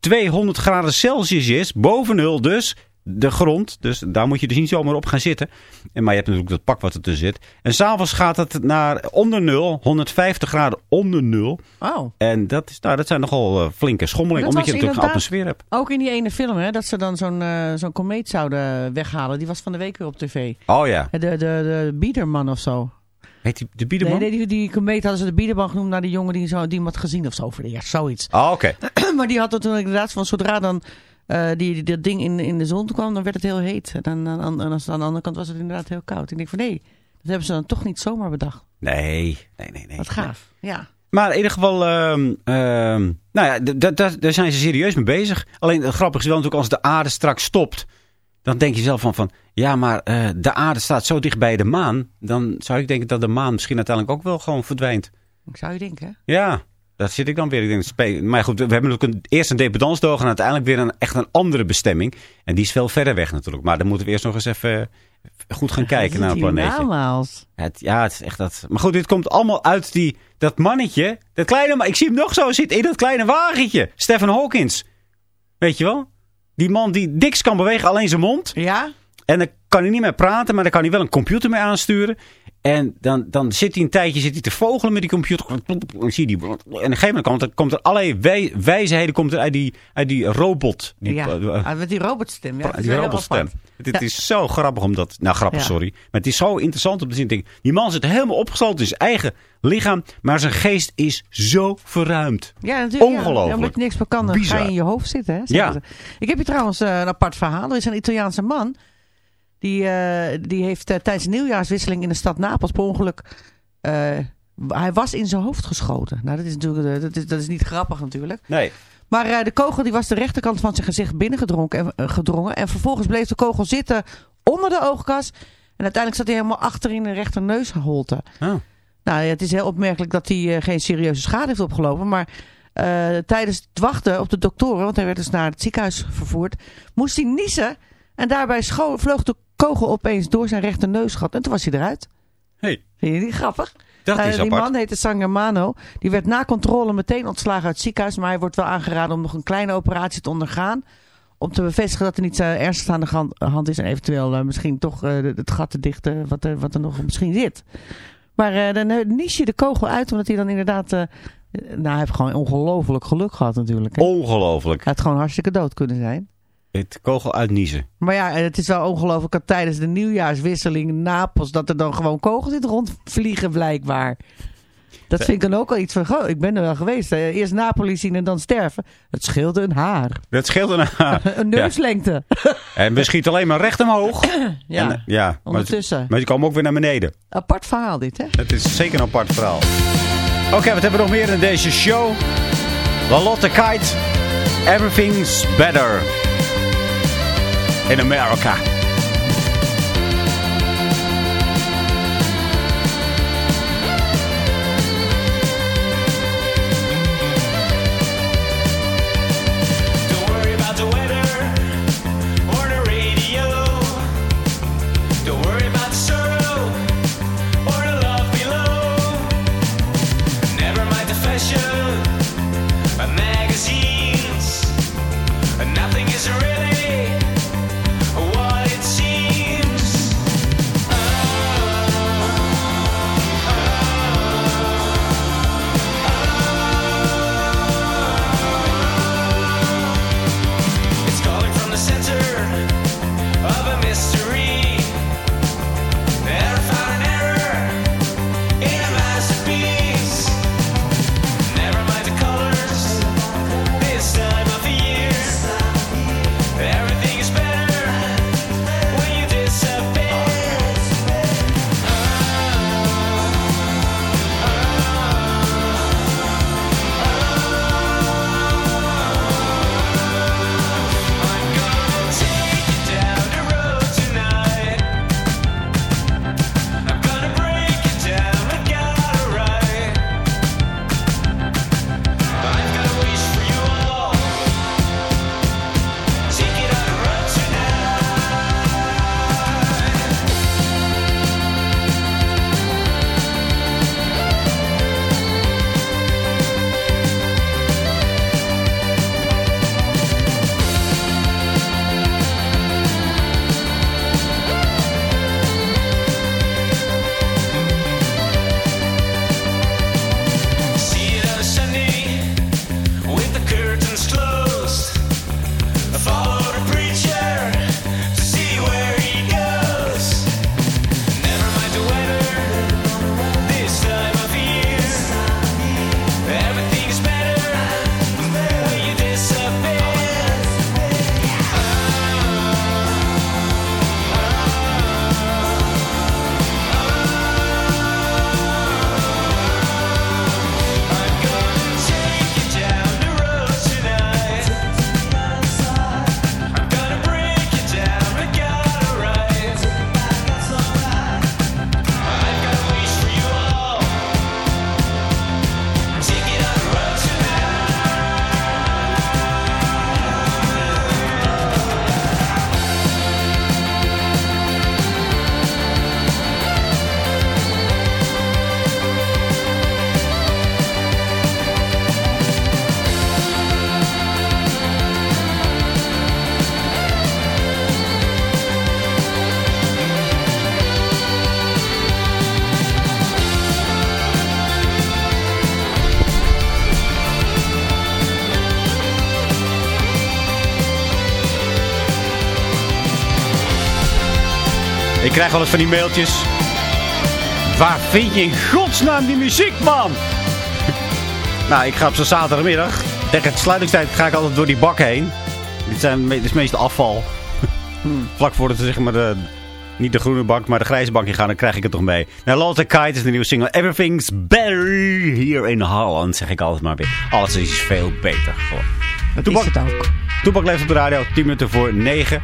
200 graden Celsius is, boven nul dus. De grond, dus daar moet je dus niet zomaar op gaan zitten. En, maar je hebt natuurlijk dat pak wat er tussen zit. En s'avonds gaat het naar onder nul, 150 graden onder nul. Oh. En dat, is, nou, dat zijn nogal eh, flinke schommelingen, Dat omdat je natuurlijk een atmosfeer hebt. Ook in die ene film, hè, dat ze dan zo'n eh, zo'n komeet zouden weghalen. Die was van de week weer op tv. Oh ja, De, de, de Biederman of zo. heet die de Nee, Biederman? nee die, die komeet hadden ze de Biederman genoemd naar die jongen die, zo, die hem had gezien of zo. Ja, zoiets. Oh, oké. maar die had er toen inderdaad van zodra dan eh, die, dat ding in, in de zon kwam, dan werd het heel heet. En dan, aan, en als, aan de andere kant was het inderdaad heel koud. Ik denk van nee, dat hebben ze dan toch niet zomaar bedacht. Nee, nee, nee. nee. Wat gaaf. Ja. Maar in ieder geval, ehm, ehm, nou ja, daar zijn ze serieus mee bezig. Alleen het grappige is wel natuurlijk als de aarde straks stopt. Dan denk je zelf van, van ja, maar eh, de aarde staat zo dicht bij de maan. Dan zou ik denken dat de maan misschien uiteindelijk ook wel gewoon verdwijnt. Ik zou je denken, hè? Ja, dat zit ik dan weer. Ik denk, maar goed, we hebben natuurlijk een, eerst een dependansdoog en uiteindelijk weer een, echt een andere bestemming. En die is veel verder weg natuurlijk. Maar dan moeten we eerst nog eens even goed gaan kijken naar het planeetje. Namaals. Het, ja, het is echt dat. Maar goed, dit komt allemaal uit die, dat mannetje. Dat kleine, maar ik zie hem nog zo zitten in dat kleine wagentje. Stephen Hawkins. Weet je wel? Die man die niks kan bewegen, alleen zijn mond. Ja? En dan kan hij niet meer praten, maar dan kan hij wel een computer mee aansturen. En dan, dan zit hij een tijdje zit hij te vogelen met die computer. En, zie je die, en op een gegeven moment komt er, komt er allerlei wij- wijsheden komt er uit, die, uit die robot. Die, ja. eh, Ah, met die robotstem. Ja, die robotstem. Het, het Ja. is zo grappig om dat... Nou, grappig, Ja. sorry. Maar het is zo interessant om te zien. Denk, die man zit helemaal opgesloten in zijn eigen lichaam. Maar zijn geest is zo verruimd. Ja, natuurlijk. Ongelooflijk. Ja, omdat je niks meer kan, dan Bizar. ga je in je hoofd zitten. Hè, Ja. ze. Ik heb hier trouwens eh, een apart verhaal. Er is een Italiaanse man. Die, eh, die heeft eh, tijdens de nieuwjaarswisseling in de stad Napels per ongeluk... eh, hij was in zijn hoofd geschoten. Nou, dat is natuurlijk dat is, dat is niet grappig natuurlijk. Nee. Maar de kogel die was de rechterkant van zijn gezicht binnengedrongen. En, gedrongen, en vervolgens bleef de kogel zitten onder de oogkas. En uiteindelijk zat hij helemaal achter in de rechterneusholte. Oh. Nou, het is heel opmerkelijk dat hij geen serieuze schade heeft opgelopen. Maar tijdens het wachten op de doktoren, want hij werd dus naar het ziekenhuis vervoerd, moest hij niezen. En daarbij vloog de kogel opeens door zijn rechterneusgat. En toen was hij eruit. Hey, Vind je die grappig? dat Eh, die apart. man heette Sangermano. Die werd na controle meteen ontslagen uit het ziekenhuis. Maar hij wordt wel aangeraden om nog een kleine operatie te ondergaan. Om te bevestigen dat er niets uh, ernstigs aan de hand, is. En eventueel eh, misschien toch eh, het gat te dichten wat er, wat er nog misschien zit. Maar eh, dan nies je de kogel uit. Omdat hij dan inderdaad... eh, nou, hij heeft gewoon ongelooflijk geluk gehad natuurlijk. Hè? Ongelooflijk. Hij had gewoon hartstikke dood kunnen zijn. Het kogel uitniezen. Maar ja, het is wel ongelooflijk dat tijdens de nieuwjaarswisseling in Napels... dat er dan gewoon kogels in het rondvliegen blijkbaar. Dat vind ik dan ook al iets van... Goh, ik ben er wel geweest. eh, Eerst Napoli zien en dan sterven. Het scheelde een haar. Dat scheelt een haar. Een neuslengte. En we schieten alleen maar recht omhoog. Ja, En, eh, ja ondertussen. maar die komen ook weer naar beneden. Apart verhaal dit, hè? Het is zeker een apart verhaal. Oké, wat hebben we nog meer in deze show? La Lotte Kite. Everything's better. In America. Krijg wel eens van die mailtjes. Waar vind je in godsnaam die muziek, man? nou, ik ga op zo'n zaterdagmiddag. Tegen het sluitingstijd ga ik altijd door die bak heen. Dit, zijn, dit is meestal afval. Vlak voordat ze zeg maar de, niet de groene bank, maar de grijze bankje gaan, dan krijg ik het toch mee. Nou, Lotte Kite is de nieuwe single. Everything's better here in Holland, zeg ik altijd maar weer. Alles is veel beter. Gewoon. Dat Toebak- is het ook. Toepak leeft op de radio, 10 minuten voor 9.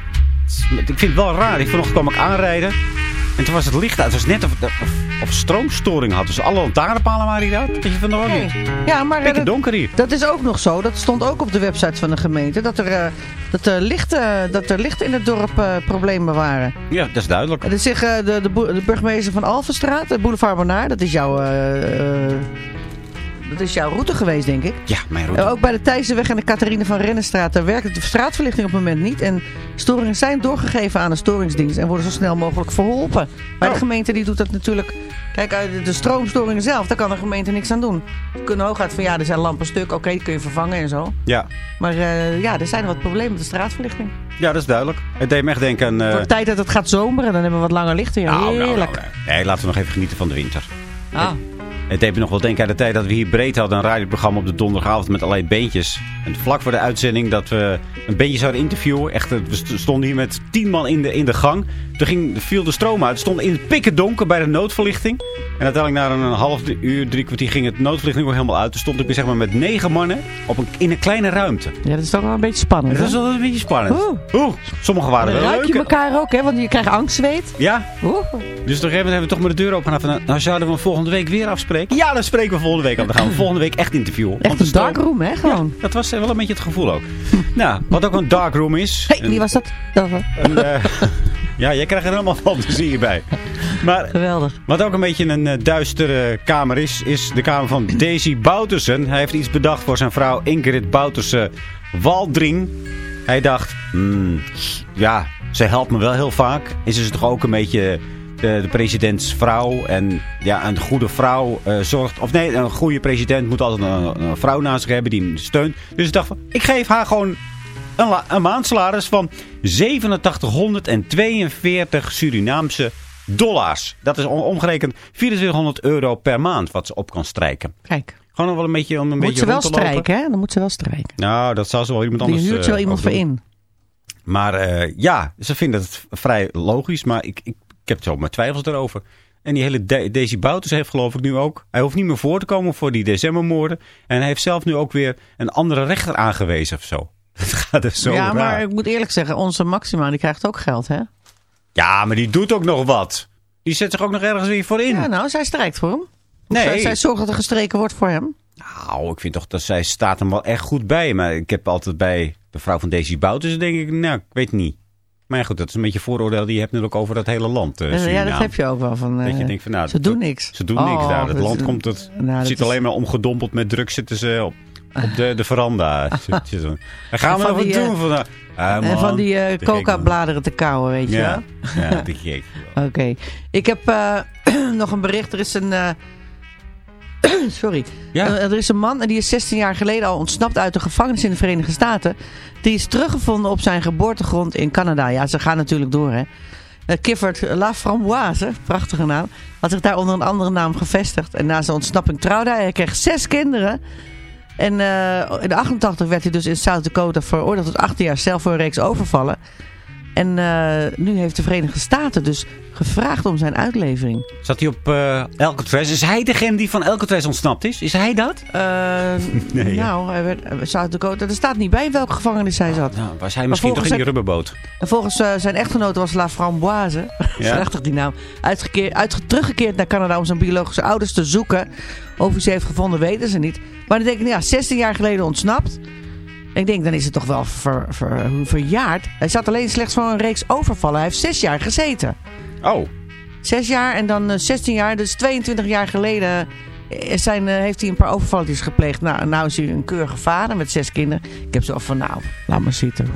Ik vind het wel raar. Ik vanochtend kwam ik aanrijden. En toen was het licht uit. Het was net of, of, of stroomstoring had. Dus alle lantaarnpalen waren hier uit. Dat je van de Nee. niet. Ja, maar eh, Lekker dat, donker hier. dat is ook nog zo. Dat stond ook op de website van de gemeente. Dat er, eh, dat er, lichten, dat er lichten in het dorp eh, problemen waren. Ja, dat is duidelijk. Dat is zich, eh, de, de, de burgemeester van Alphenstraat, de boulevard Bonaar. Dat is jouw... dat is jouw route geweest, denk ik. Ja, mijn route. Eh, Ook bij de Thijssenweg en de Catharine van Rennenstraat, daar werkt de straatverlichting op het moment niet. En storingen zijn doorgegeven aan de storingsdienst en worden zo snel mogelijk verholpen. Maar Oh. de gemeente die doet dat natuurlijk... Kijk, de stroomstoringen zelf, daar kan de gemeente niks aan doen. Ze kunnen hooguit van, ja, er zijn lampen stuk, oké, die kun je vervangen en zo. Ja. Maar eh, ja, er zijn wat problemen met de straatverlichting. ja, dat is duidelijk. Het deed me echt denken aan... eh, Voor de tijd dat het gaat zomeren, dan hebben we wat langer lichten. Ja, nou, nou, nou, heerlijk. nee. Nee, laten we nog even genieten van de winter. Ah. Het deed me nog wel denken aan de tijd dat we hier breed hadden. Een radioprogramma op de donderdagavond met allerlei beentjes. En vlak voor de uitzending dat we een beentje zouden interviewen. Echt, we st- stonden hier met tien man in de, in de gang. Toen ging, viel de stroom uit. We stonden in het pikken donker bij de noodverlichting. En uiteindelijk na een half uur, drie kwartier ging het noodverlichting ook helemaal uit. Toen stond ik weer zeg maar met negen mannen op een, in een kleine ruimte. Ja, dat is toch wel een beetje spannend. Dat is wel een beetje spannend. Oeh. Oeh, sommige waren wel ruik leuk. je elkaar ook, hè? Want je krijgt angstzweet. Ja, Oeh. dus op een gegeven moment hebben we toch maar de deur open. Van, nou zouden we volgende week weer afspreken? Ja, dan spreken we volgende week. Dan gaan we volgende week echt interviewen. Echt een darkroom, hè? Gewoon. Dat was wel een beetje het gevoel ook. nou, wat ook een darkroom is. Hé, hey, wie was dat? Dat was- Een, eh, ja, jij krijgt er helemaal fantasie bij. Maar Geweldig. wat ook een beetje een eh, duistere kamer is, is de kamer van Daisy Boutersen. Hij heeft iets bedacht voor zijn vrouw Ingrid Boutersen Waldring. Hij dacht, hmm, ja, zij helpt me wel heel vaak. En ze is toch ook een beetje de, de presidentsvrouw. En ja, een goede vrouw eh, zorgt... Of nee, een goede president moet altijd een, een vrouw naast zich hebben die hem steunt. Dus ik dacht van, ik geef haar gewoon een, een maandsalaris van 8742 Surinaamse dollars. Dat is om- omgerekend 2400 euro per maand wat ze op kan strijken. Kijk. Gewoon nog wel een beetje om een Moet beetje ze wel strijken, hè? Dan moet ze wel strijken. Nou, dat zal ze wel iemand Die anders huurt ze wel eh, iemand ook voor in. Maar eh, ja, ze vinden het vrij logisch. Maar ik, ik, ik heb zo mijn twijfels erover. En die hele De Daisy Bouters heeft geloof ik nu ook... Hij hoeft niet meer voor te komen voor die decembermoorden. En hij heeft zelf nu ook weer een andere rechter aangewezen of zo. Het gaat dus zo ja, raar. maar ik moet eerlijk zeggen, onze Maxima die krijgt ook geld, hè? Ja, maar die doet ook nog wat. Die zet zich ook nog ergens weer voor in. Ja, nou, zij strijkt voor hem. Nee. Zij, zij zorgt dat er gestreken wordt voor hem. Nou, ik vind toch dat zij staat hem wel echt goed bij. Maar ik heb altijd bij de vrouw van Daisy Bouters denk ik, nou, ik weet niet. Maar ja, goed, dat is een beetje vooroordeel die je hebt natuurlijk over dat hele land. eh, ja, dat heb je ook wel. Van, Dat je eh, denkt van, nou, ze doen niks. Ze doen niks Oh, daar. Het land komt het. Nou, dat zit is- alleen maar omgedompeld met drugs zitten ze op, op de, de veranda. Daar gaan we nog wat die, eh, doen vandaag. Ah, En van die gek, coca-bladeren te kauwen, weet je man. wel. Ja, ja te gek. Oké. Ik heb nog een bericht. Er is een... sorry. Ja. Eh, er is een man en die is 16 jaar geleden al ontsnapt uit de gevangenis in de Verenigde Staten. Die is teruggevonden op zijn geboortegrond in Canada. Ja, ze gaan natuurlijk door, hè. Eh, Kiffert Laframboise, prachtige naam, had zich daar onder een andere naam gevestigd. En na zijn ontsnapping trouwde hij. Hij kreeg zes kinderen. En eh, in de 88 werd hij dus in South Dakota veroordeeld tot 18 jaar cel voor een reeks overvallen. En eh, nu heeft de Verenigde Staten dus gevraagd om zijn uitlevering. Zat hij op eh Alcatraz? Is hij degene die van Alcatraz ontsnapt is? Is hij dat? Eh, Nee, nou, hij werd, South Dakota, er staat niet bij in welke gevangenis hij zat. Nou, was hij misschien toch in die rubberboot? En volgens zijn echtgenote was La Framboise, Ja. prachtig die naam, uitgekeerd, uitge- teruggekeerd naar Canada om zijn biologische ouders te zoeken. Of hij ze heeft gevonden, weten ze niet. Maar dan denk ik, ja, 16 jaar geleden ontsnapt. Ik denk, dan is het toch wel ver, ver- verjaard. Hij zat alleen slechts voor een reeks overvallen. Hij heeft zes jaar gezeten. Oh, Zes jaar en dan eh, 16 jaar, dus 22 jaar geleden eh, zijn, eh, heeft hij een paar overvalletjes gepleegd. Nou, nou is hij een keurige vader met zes kinderen. Ik heb zo van, nou, laat maar zitten.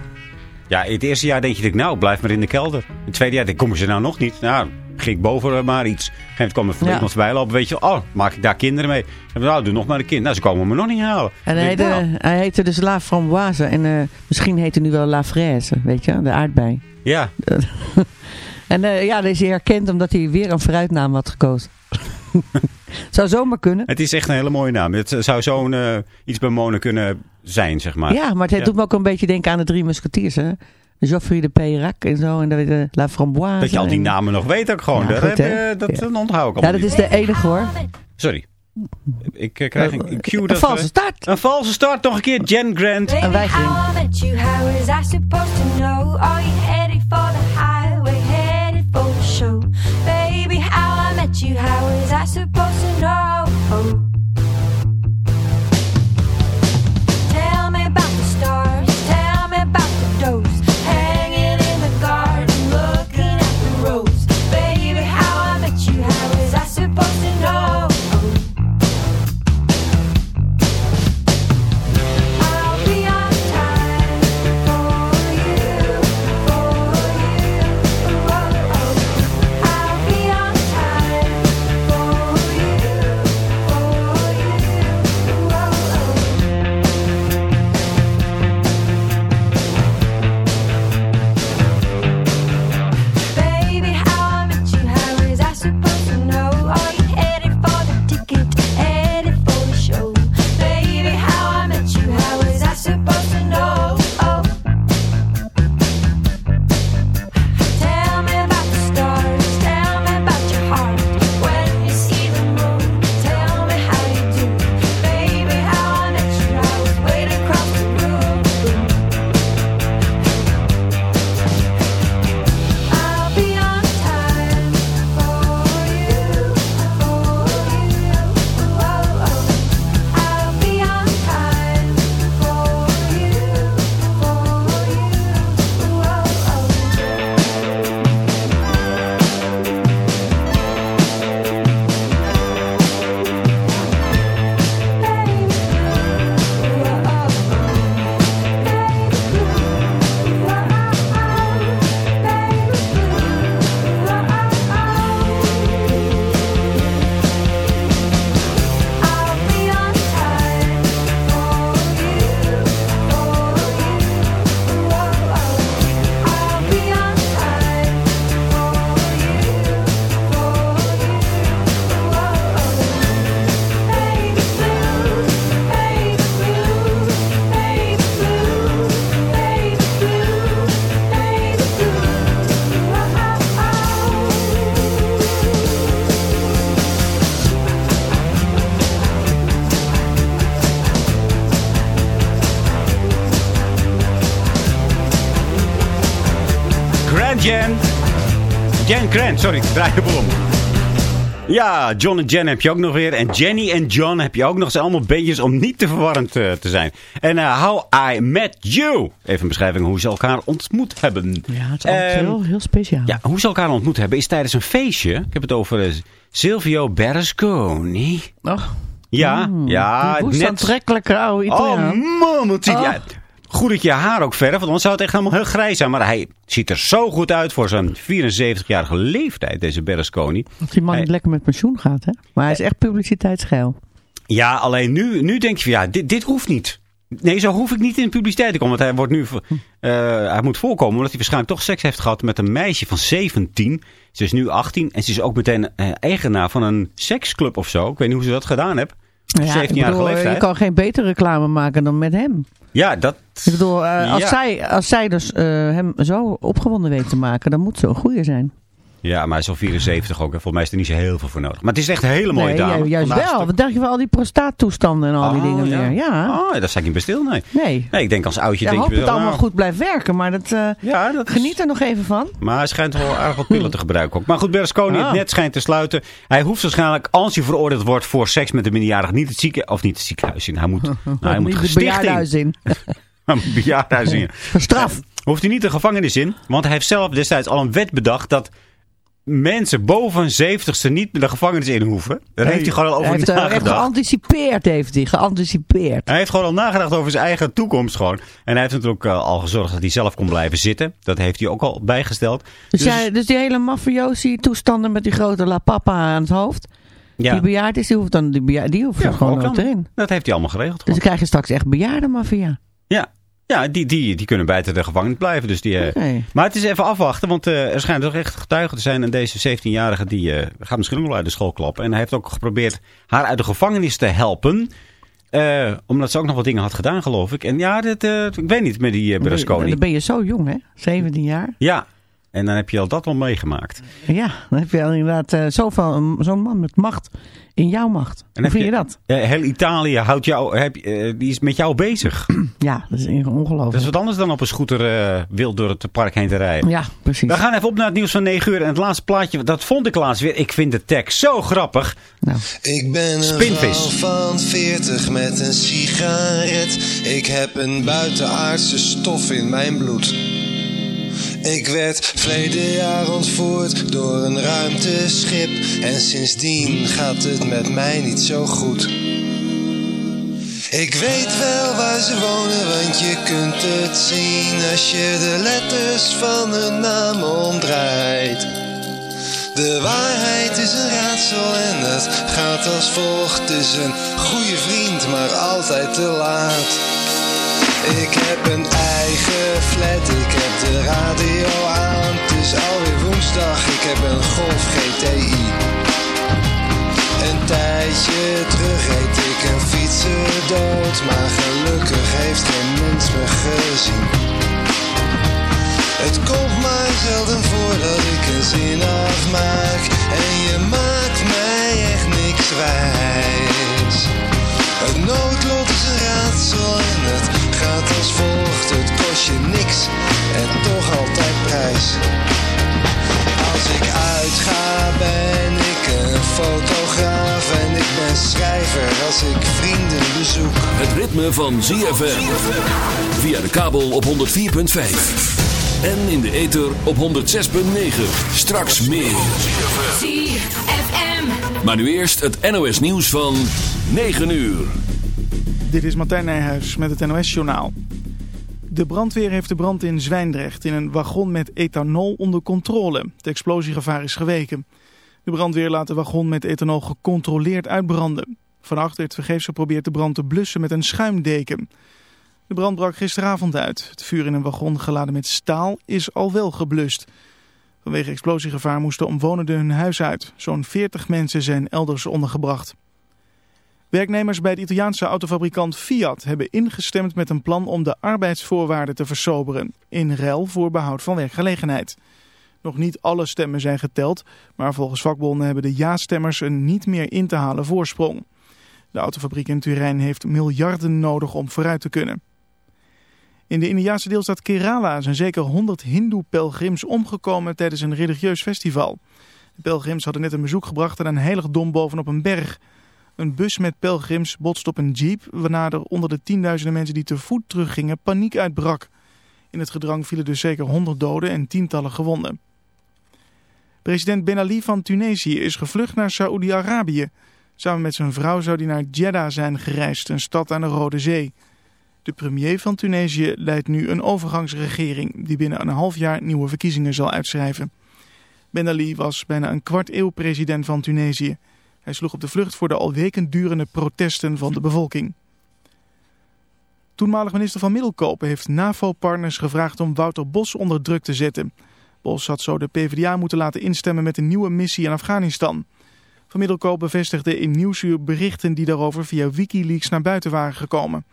Ja, in het eerste jaar denk je, nou, blijf maar in de kelder. In het tweede jaar denk ik, komen ze nou nog niet? Nou, ging ik boven eh, maar iets. Moment kwam er Ja. iemand voorbij lopen. Weet je, oh, maak ik daar kinderen mee? En nou, doe nog maar een kind. Nou, ze komen me nog niet halen. En hij heette, nou, hij heette dus La Framboise. En eh, misschien heet hij nu wel La Fraise, weet je, de aardbei. ja, En eh, ja, deze is herkend omdat hij weer een fruitnaam had gekozen. Zou zomaar kunnen. het is echt een hele mooie naam. Het zou zo'n iets bij Monen kunnen zijn, zeg maar. Ja, maar het Ja. doet me ook een beetje denken aan de drie musketiers, hè. Geoffrey de Peyrac en zo. En dan weer de La Framboise. Dat je al die en- namen nog weet ook gewoon. Ja, dat, goed, heb dat, Ja. onthoud ik al. Ja, dat is de enige hoor. Sorry. Ik eh, krijg een, een cue. Een dat valse we- start. Een valse start. Nog een keer Jen Grant. Een weigering. How I met you, how was I supposed to know? Are you headed for the highway, headed for the show? Baby, how I met you, how was I supposed to know? Grant, sorry, ik draai de boel om. Ja, John en Jen heb je ook nog weer. En Jenny en John heb je ook nog. Zijn allemaal beentjes om niet te verwarrend eh, te zijn. En eh, How I Met You. Even een beschrijving hoe ze elkaar ontmoet hebben. Ja, het is altijd Ehm, heel, heel speciaal. Ja, hoe ze elkaar ontmoet hebben is tijdens een feestje. Ik heb het over eh, Silvio Berlusconi. Oh, Ja, mm, ja, die woest net... aantrekkelijke oude Italiaan. Oh, man, wat ziet Oh. ja, Goed dat je haar ook verf, want anders zou het echt helemaal heel grijs zijn. Maar hij ziet er zo goed uit voor zijn 74-jarige leeftijd, deze Berlusconi. Als die man Hij- niet lekker met pensioen gaat, hè? Maar hij is echt publiciteitsgeil. Ja, alleen nu, nu denk je van ja, dit, dit hoeft niet. Nee, zo hoef ik niet in de publiciteit te komen. Want hij, wordt nu, eh, hij moet voorkomen omdat hij waarschijnlijk toch seks heeft gehad met een meisje van 17. Ze is nu 18 en ze is ook meteen eh, eigenaar van een seksclub of zo. Ik weet niet hoe ze dat gedaan heeft. Ja, ik 17-jarige bedoel, leeftijd. Je kan geen betere reclame maken dan met hem. Ja, dat... Ik bedoel, eh, als, Ja. zij, als zij dus eh, hem zo opgewonden weet te maken, dan moet ze een goeie zijn. Ja, maar hij is al 74 ook. hè. Volgens mij is er niet zo heel veel voor nodig. Maar het is echt een hele mooie nee, dame. ju- juist Vandaag wel. het Wat dacht je van al die prostaattoestanden en al die Oh, dingen ja. weer? Ja, Oh, dat sta ik niet bij stil, nee. nee. Nee, ik denk als oudje Ja, denk hoop je het allemaal nou, goed blijft werken, maar dat, eh, Ja, dat is- geniet er nog even van. Maar hij schijnt wel aardig wat pillen te gebruiken ook. Maar goed, Berlusconi, het net schijnt te sluiten. Hij hoeft waarschijnlijk, als hij veroordeeld wordt voor seks met een minderjarige, niet het zieken, of niet het ziekenhuis in. Hij moet, nou, hij moet Niet gesticht in. bejaardenhuis in. Straf. Hoeft hij niet de gevangenis in, want hij heeft zelf destijds al een wet bedacht dat mensen boven een zeventigste niet meer de gevangenis in hoeven. Daar heeft hij gewoon al over Hij heeft eh, nagedacht. geanticipeerd, heeft hij. Geanticipeerd. Hij heeft gewoon al nagedacht over zijn eigen toekomst gewoon. En hij heeft natuurlijk eh, al gezorgd dat hij zelf kon blijven zitten. Dat heeft hij ook al bijgesteld. Dus, jij, dus die hele mafiosi toestanden met die grote La Papa aan het hoofd. ja, Die bejaard is, die hoeft dan die, bejaard, die hoeft Ja, gewoon ook nooit erin. dat heeft hij allemaal geregeld. Dus dan krijg je straks echt bejaardenmafia. Ja, ja die, die, die kunnen buiten de gevangenis blijven. Dus die, eh. Maar het is even afwachten, want eh, er schijnen toch echt getuigen te zijn. En deze 17-jarige die eh, gaat misschien wel uit de school klappen. En hij heeft ook geprobeerd haar uit de gevangenis te helpen. Omdat ze ook nog wat dingen had gedaan, geloof ik. En ja, dat, ik weet niet met die uh, Berlusconi. Dan ben je zo jong, hè? 17 jaar. Ja, en dan heb je al dat wel meegemaakt. Ja, dan heb je al inderdaad eh, zoveel- zo'n man met macht in jouw macht. En Hoe vind je dat? Eh, heel Italië houdt jou, heb, eh, die is met jou bezig. Ja, dat is ongelooflijk. Dat is wat anders dan op een scooter eh, wild door het park heen te rijden. Ja, precies. We gaan even op naar het nieuws van 9 uur. En het laatste plaatje, dat vond ik laatst weer. Ik vind de tekst zo grappig. Nou, Ik ben een Spinvis. vrouw van 40 met een sigaret. Ik heb een buitenaardse stof in mijn bloed. Ik werd verleden jaar ontvoerd door een ruimteschip. En sindsdien gaat het met mij niet zo goed. Ik weet wel waar ze wonen, want je kunt het zien als je de letters van hun naam omdraait. De waarheid is een raadsel en het gaat als volgt. Is een goede vriend, maar altijd te laat. Ik heb een eigen flat, ik heb de radio aan. Het is alweer woensdag, ik heb een Golf GTI. Een tijdje terug reed ik een fietser dood, maar gelukkig heeft geen mens me gezien. Het komt maar zelden voor dat ik een zin afmaak En je maakt mij echt niks wijs Het noodlot is een raadsel en het je niks en toch altijd prijs Als ik uitga ben ik een fotograaf En ik ben schrijver als ik vrienden bezoek Het ritme van ZFM. Via de kabel op 104.5. En in de ether op 106.9. Straks meer. ZFM. Maar nu eerst het NOS nieuws van 9 uur. Dit is Martijn Nijhuis met het NOS-journaal. De brandweer heeft de brand in Zwijndrecht in een wagon met ethanol onder controle. Het explosiegevaar is geweken. De brandweer laat de wagon met ethanol gecontroleerd uitbranden. Vannacht werd vergeefs geprobeerd de brand te blussen met een schuimdeken. De brand brak gisteravond uit. Het vuur in een wagon geladen met staal is al wel geblust. Vanwege explosiegevaar moesten omwonenden hun huis uit. Zo'n 40 mensen zijn elders ondergebracht. Werknemers bij de Italiaanse autofabrikant Fiat hebben ingestemd met een plan om de arbeidsvoorwaarden te versoberen. In ruil voor behoud van werkgelegenheid. Nog niet alle stemmen zijn geteld, maar volgens vakbonden hebben de ja-stemmers een niet meer in te halen voorsprong. De autofabriek in Turijn heeft miljarden nodig om vooruit te kunnen. In de Indiase deelstaat Kerala zijn zeker 100 hindoe-pelgrims omgekomen tijdens een religieus festival. De pelgrims hadden net een bezoek gebracht aan een heiligdom bovenop een berg. Een bus met pelgrims botst op een jeep, waarna er onder de tienduizenden mensen die te voet teruggingen paniek uitbrak. In het gedrang vielen dus zeker 100 doden en tientallen gewonden. President Ben Ali van Tunesië is gevlucht naar Saoedi-Arabië. Samen met zijn vrouw zou hij naar Jeddah zijn gereisd, een stad aan de Rode Zee. De premier van Tunesië leidt nu een overgangsregering die binnen een half jaar nieuwe verkiezingen zal uitschrijven. Ben Ali was bijna een kwart eeuw president van Tunesië. Hij sloeg op de vlucht voor de al weken durende protesten van de bevolking. Toenmalig minister van Middelkopen heeft NAVO-partners gevraagd om Wouter Bos onder druk te zetten. Bos had zo de PvdA moeten laten instemmen met een nieuwe missie in Afghanistan. Van Middelkoop bevestigde in Nieuwsuur berichten die daarover via Wikileaks naar buiten waren gekomen.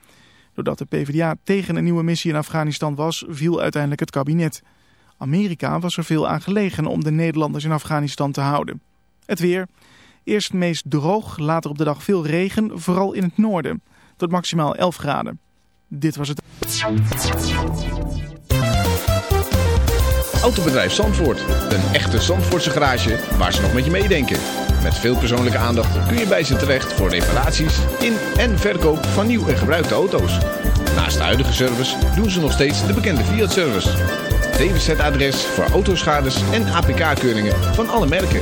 Doordat de PvdA tegen een nieuwe missie in Afghanistan was, viel uiteindelijk het kabinet. Amerika was er veel aan gelegen om de Nederlanders in Afghanistan te houden. Het weer. Eerst meest droog, later op de dag veel regen, vooral in het noorden. Tot maximaal 11 graden. Dit was het. Autobedrijf Zandvoort. Een echte Zandvoortse garage waar ze nog met je meedenken. Met veel persoonlijke aandacht kun je bij ze terecht voor reparaties in en verkoop van nieuw en gebruikte auto's. Naast de huidige service doen ze nog steeds de bekende Fiat-service. DWZ-adres voor autoschades en APK-keuringen van alle merken.